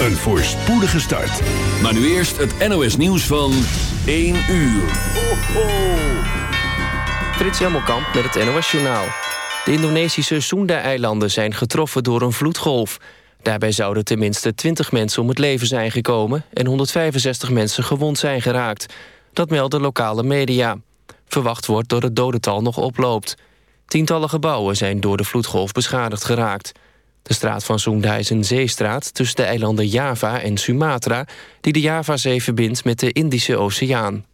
Een voorspoedige start. Maar nu eerst het NOS nieuws van 1 uur. Ho, ho. Frits Hemmelkamp met het NOS Journaal. De Indonesische Sunda-eilanden zijn getroffen door een vloedgolf. Daarbij zouden tenminste 20 mensen om het leven zijn gekomen... en 165 mensen gewond zijn geraakt. Dat melden lokale media. Verwacht wordt dat het dodental nog oploopt. Tientallen gebouwen zijn door de vloedgolf beschadigd geraakt. De straat van Sunda is een zeestraat tussen de eilanden Java en Sumatra... die de Javazee verbindt met de Indische Oceaan.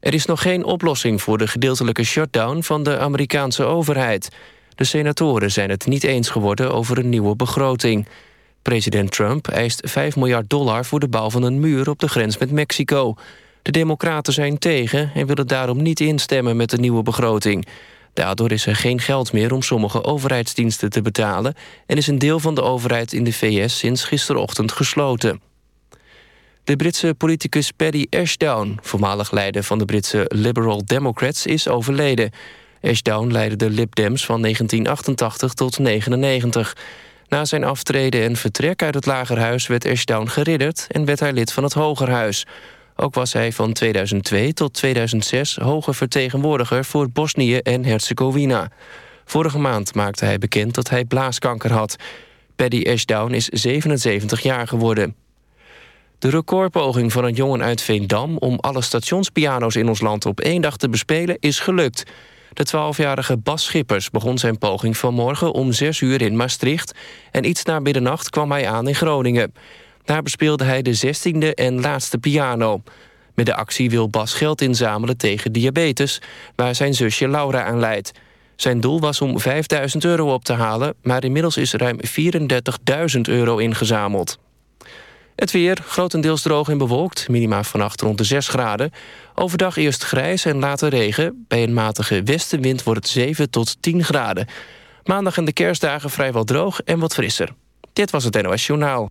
Er is nog geen oplossing voor de gedeeltelijke shutdown van de Amerikaanse overheid. De senatoren zijn het niet eens geworden over een nieuwe begroting. President Trump eist 5 miljard dollar voor de bouw van een muur op de grens met Mexico. De democraten zijn tegen en willen daarom niet instemmen met de nieuwe begroting. Daardoor is er geen geld meer om sommige overheidsdiensten te betalen... en is een deel van de overheid in de VS sinds gisterochtend gesloten. De Britse politicus Paddy Ashdown, voormalig leider van de Britse Liberal Democrats, is overleden. Ashdown leidde de Lib Dems van 1988 tot 1999. Na zijn aftreden en vertrek uit het Lagerhuis werd Ashdown geridderd... en werd hij lid van het Hogerhuis. Ook was hij van 2002 tot 2006 hoge vertegenwoordiger voor Bosnië en Herzegovina. Vorige maand maakte hij bekend dat hij blaaskanker had. Paddy Ashdown is 77 jaar geworden. De recordpoging van een jongen uit Veendam... om alle stationspiano's in ons land op één dag te bespelen is gelukt. De 12-jarige Bas Schippers begon zijn poging vanmorgen om 6 uur in Maastricht... en iets na middernacht kwam hij aan in Groningen. Daar bespeelde hij de 16e en laatste piano. Met de actie wil Bas geld inzamelen tegen diabetes... waar zijn zusje Laura aan leidt. Zijn doel was om 5000 euro op te halen... maar inmiddels is ruim 34.000 euro ingezameld. Het weer, grotendeels droog en bewolkt. Minima vannacht rond de 6 graden. Overdag eerst grijs en later regen. Bij een matige westenwind wordt het 7 tot 10 graden. Maandag en de kerstdagen vrijwel droog en wat frisser. Dit was het NOS Journaal.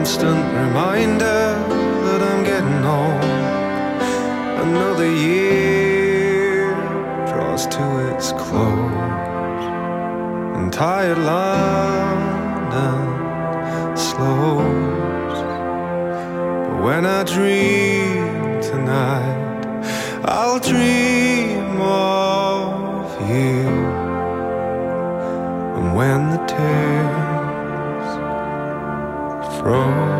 Constant reminder that I'm getting old. Another year draws to its close and tired London slows. But when I dream tonight, I'll dream of you. And when the tears froze.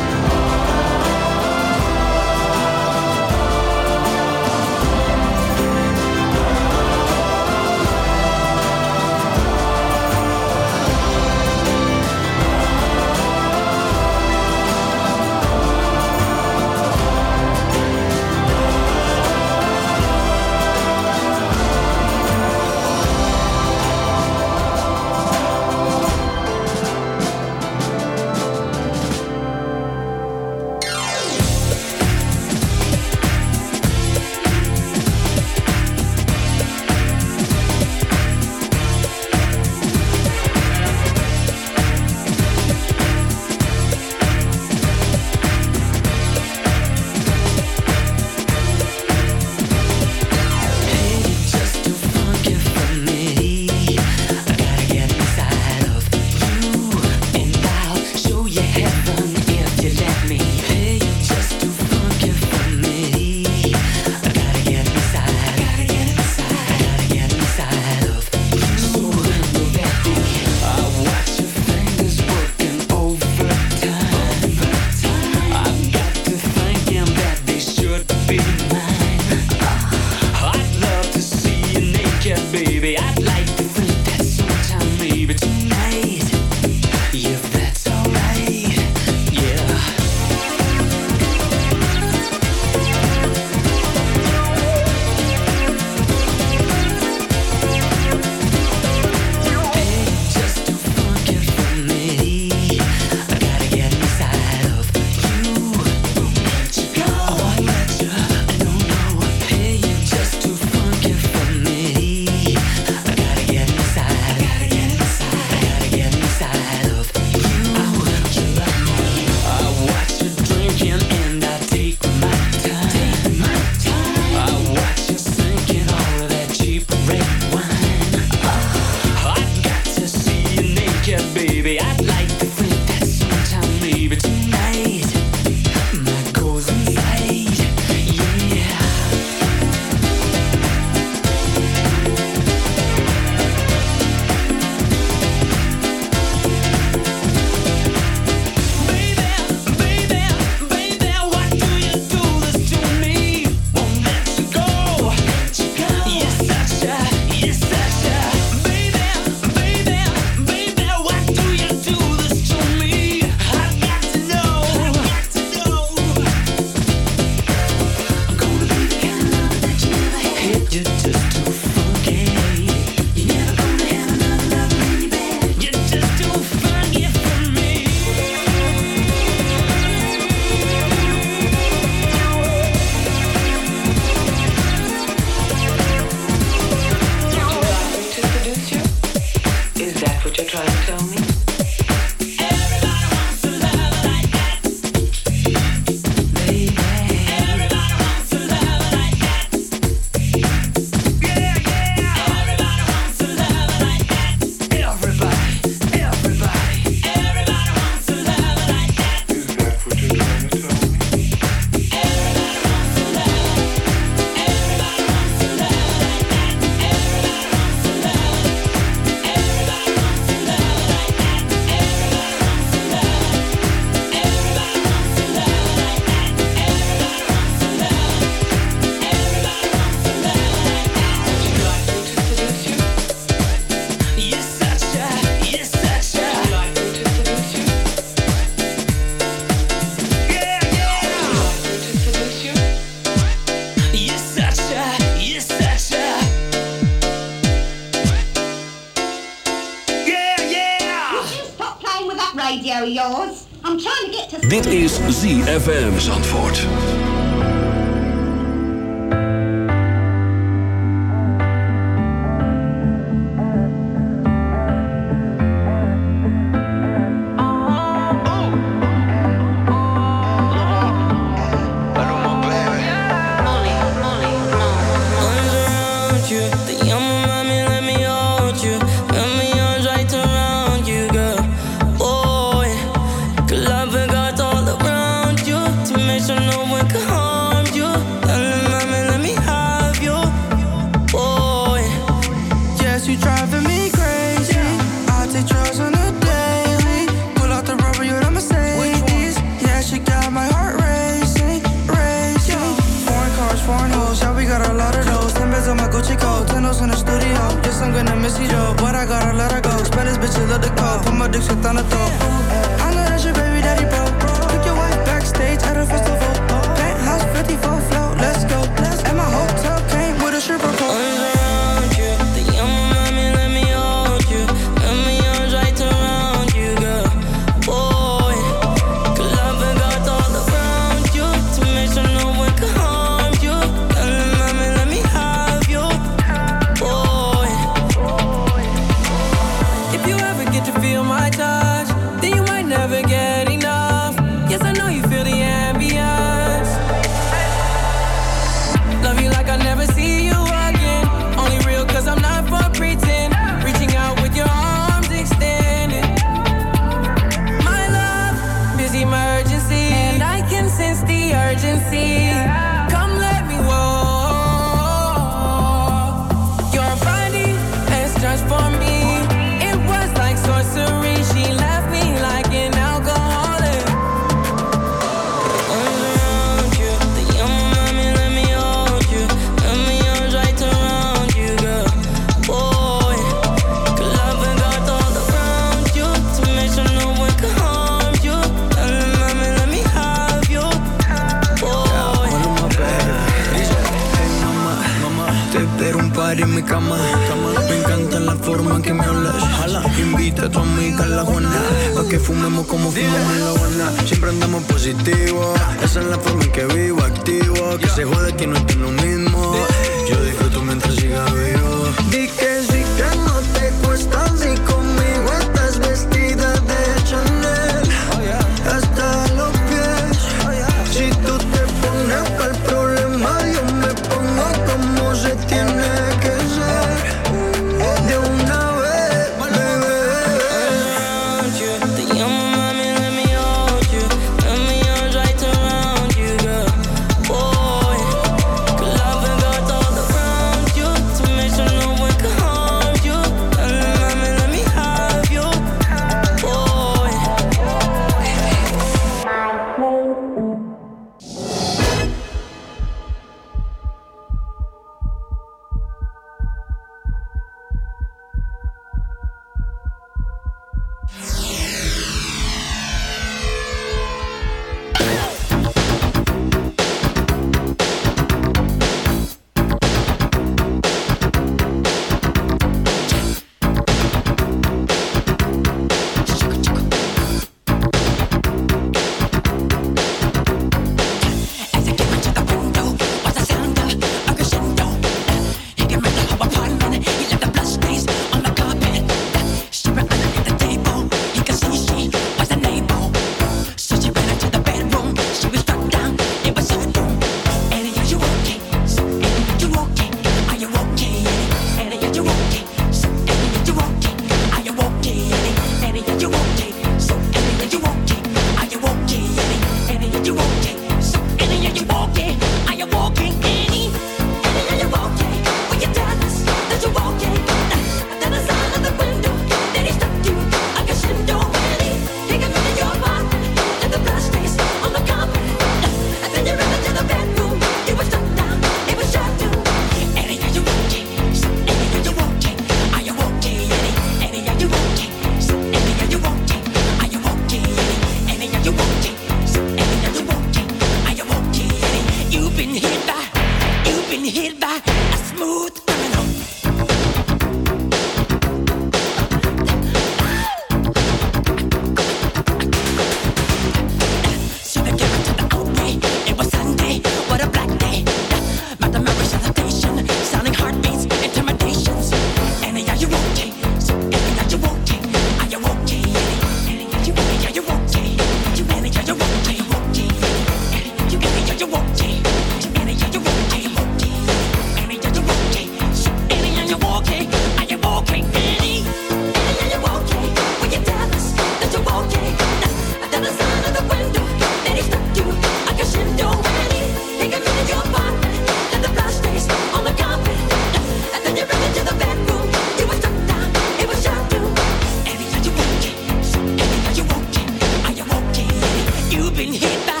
You've been hit by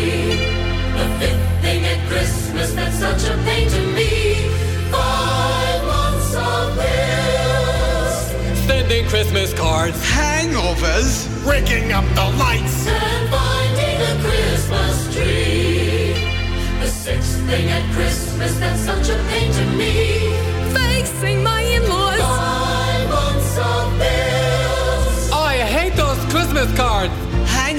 goodness, that's such a pain to me. Five months of bills. Sending Christmas cards. Hangovers. Rigging up the lights. And finding a Christmas tree. The sixth thing at Christmas, that's such a pain to me. Facing my in-laws. Five months of bills. I hate those Christmas cards.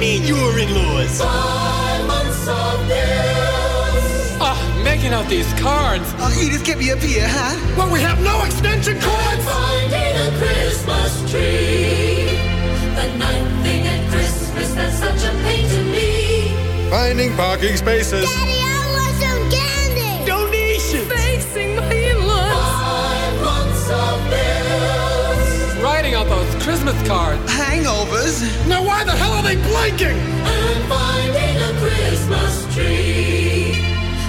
Charities, and what do you mean your in-laws? Five months of bills. Ah, oh, making out these cards. Oh, Edith, get me up here, huh? Well, we have no extension cords. And finding a Christmas tree. The ninth thing at Christmas that's such a pain to me. Finding parking spaces. Daddy, I want some candy. Donations. Facing my in-laws. Five months of bills. Writing out those Christmas cards. Hangovers. Now why the hell are they blinking? And finding a Christmas tree.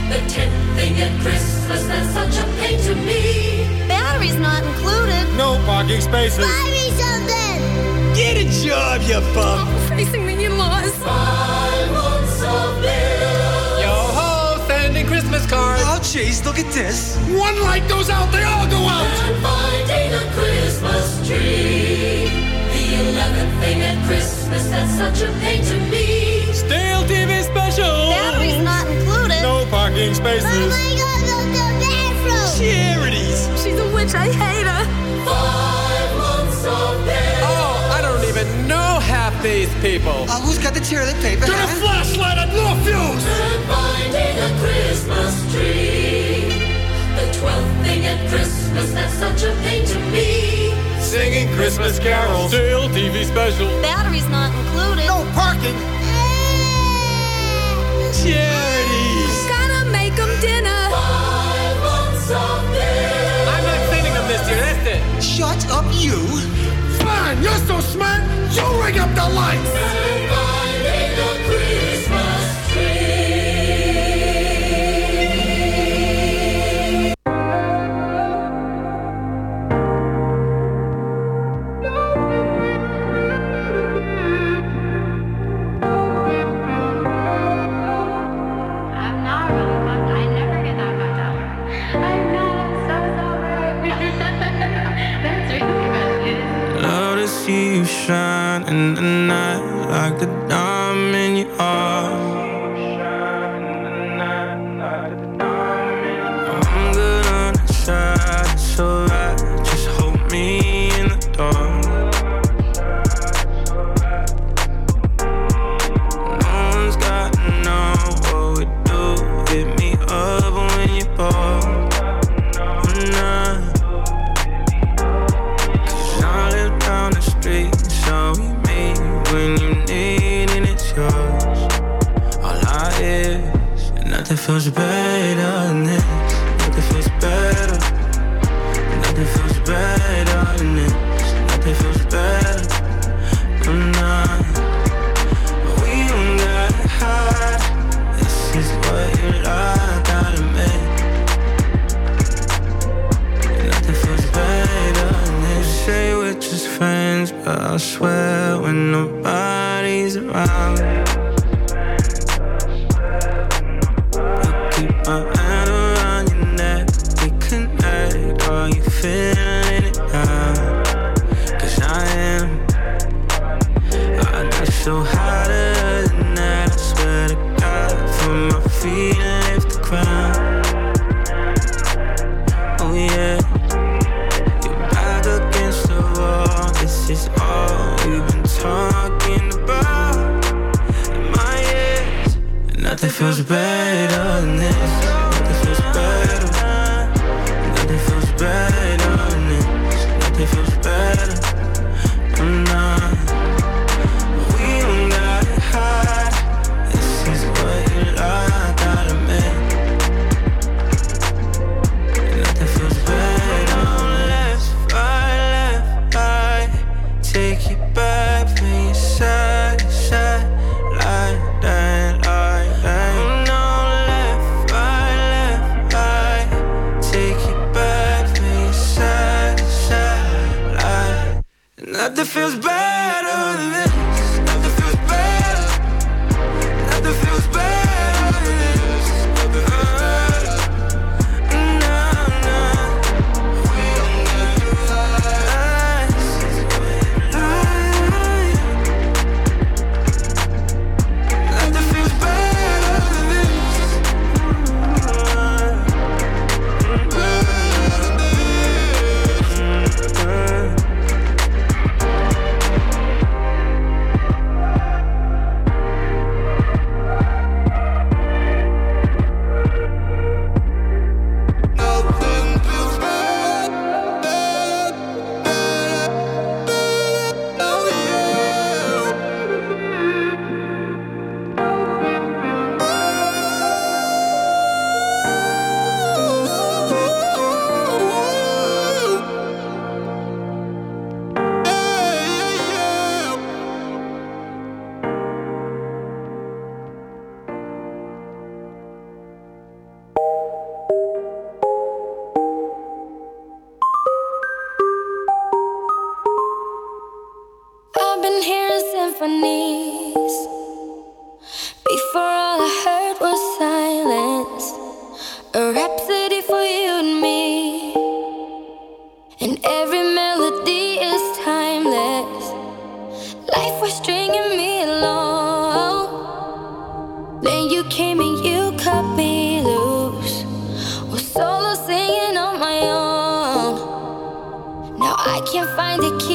The tenth thing at Christmas that's such a pain to me. Batteries not included. No parking spaces. Buy me something. Get a job, you bum. Oh, facing the in-laws. Five months of bills. Yo ho, sending Christmas cards. Oh, jeez, look at this. One light goes out, they all go out. And finding a Christmas tree. The eleventh thing at Christmas that's such a pain to me. Stale TV special. Batteries not included. No parking spaces. Mama, I gotta go to the bathroom. Charities. She's a witch. I hate her. Five months of bills. Oh, I don't even know half these people. Uh, who's got the toilet paper? Get a flashlight and no fuse. And finding a Christmas tree. The twelfth thing at Christmas that's such a pain to me. Singing Christmas carols. Stale TV special. Batteries not included. No parking. Charities. Gotta make them dinner. Five months of bills. I'm not sending them this year. that's it. Shut up, you. Fine, you're so smart, you ring up the lights. Diamond feels better can't find a key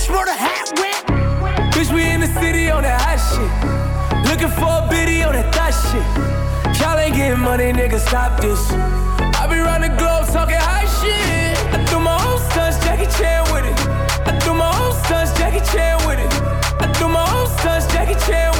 Ain't Bobby Shmurda hat whip. Bitch, we in the city on that hot shit. Looking for a biddy on that thot shit. Y'all ain't getting money, nigga, stop this. I be round the globe talking high shit. I do my own stunts, Jackie Chan with it. I do my own stunts, Jackie Chan with it. I do my own stunts, Jackie Chan with it.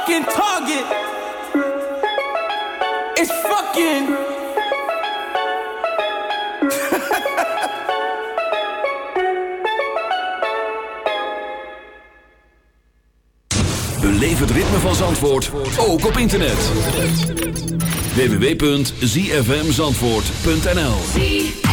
Fucking Target. It's fucking. Beleef het ritme van Zandvoort ook op internet. www.zfmzandvoort.nl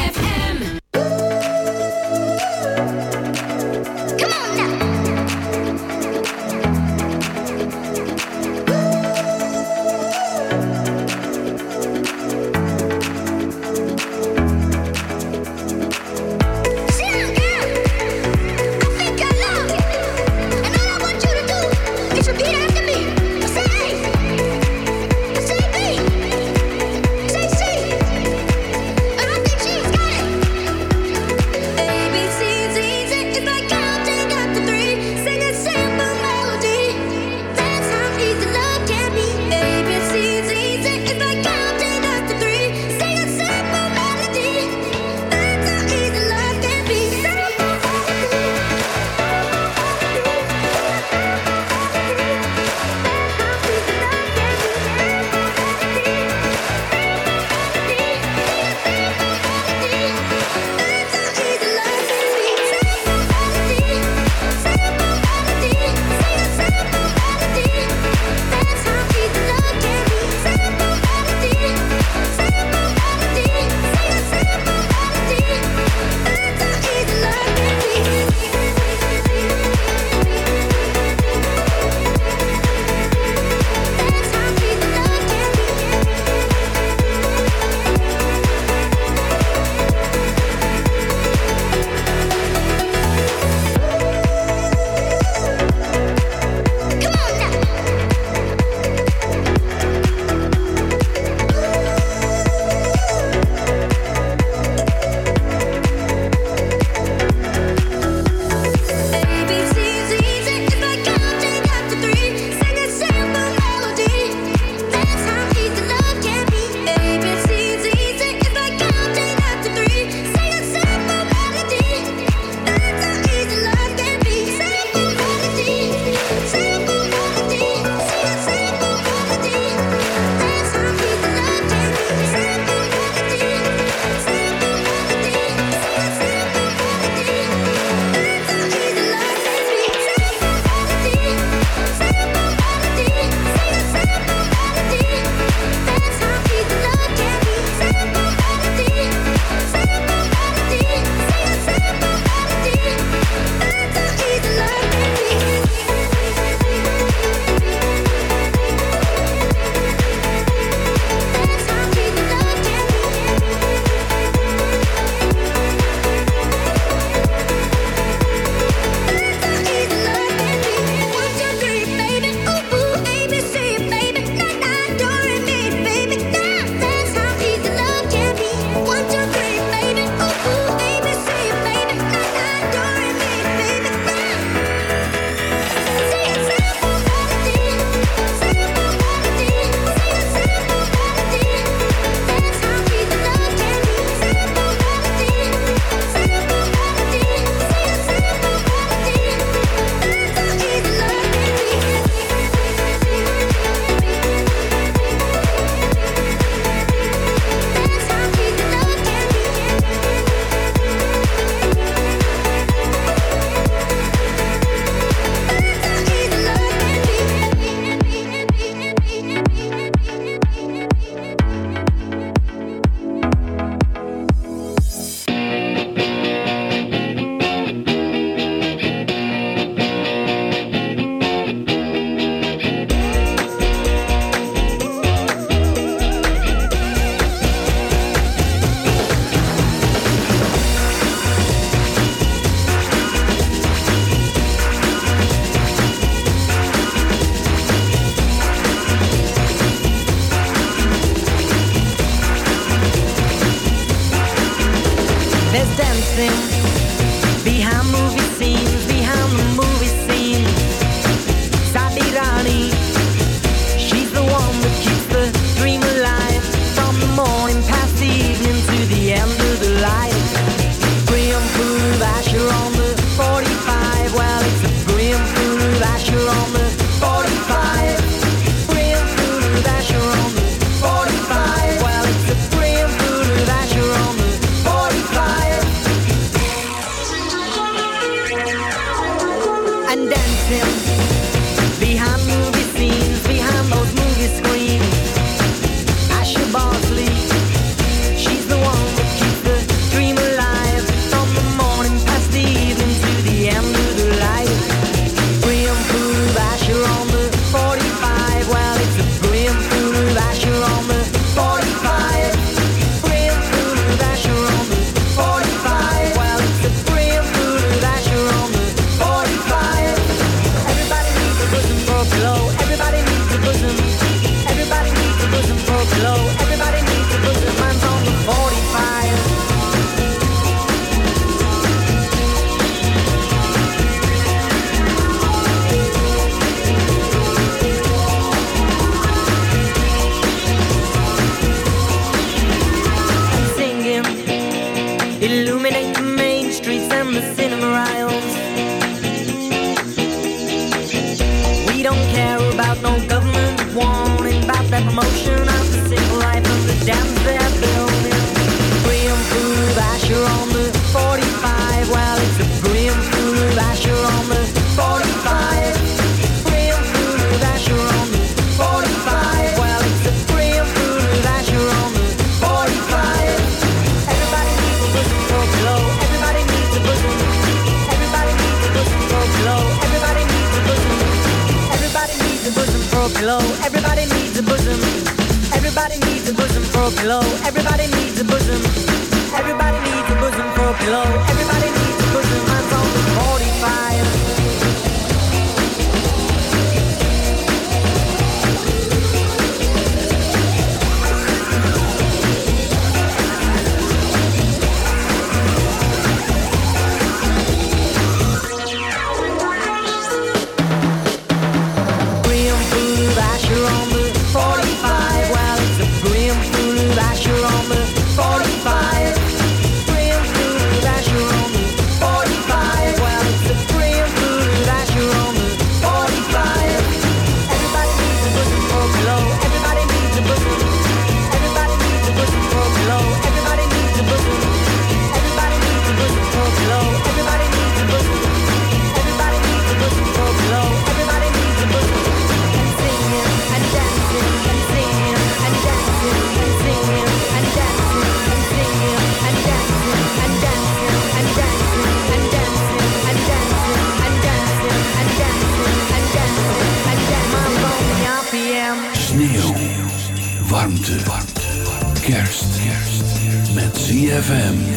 ZFM.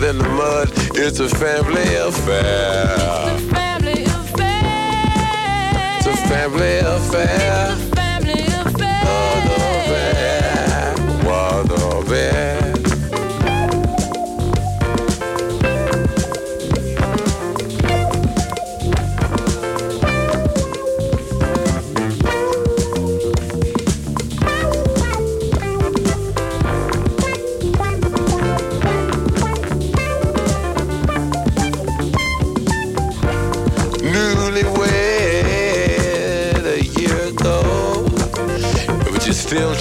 Than the mud. It's a family affair. Family affair. It's a family affair.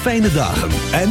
Fijne dagen. En